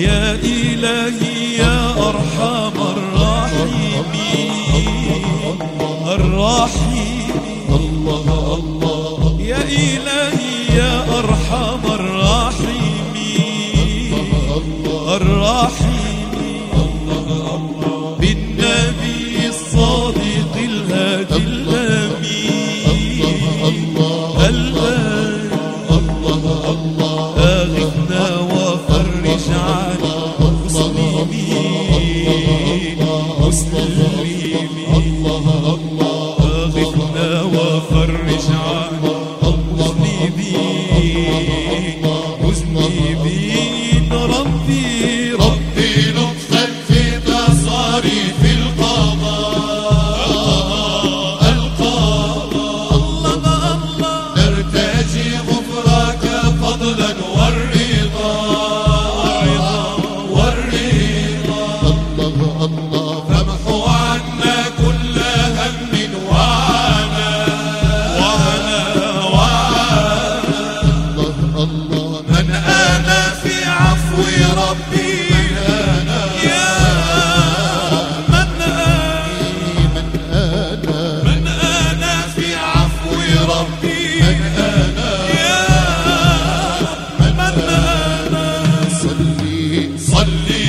يا إلهي يا أرحم الراحمين. الراحمين الله الله يا إلهي يا أرحم الراحمين. الراحمين بالنبي الصادق الهادي الأمين. الله أغثنا وفرج عنه الله صلي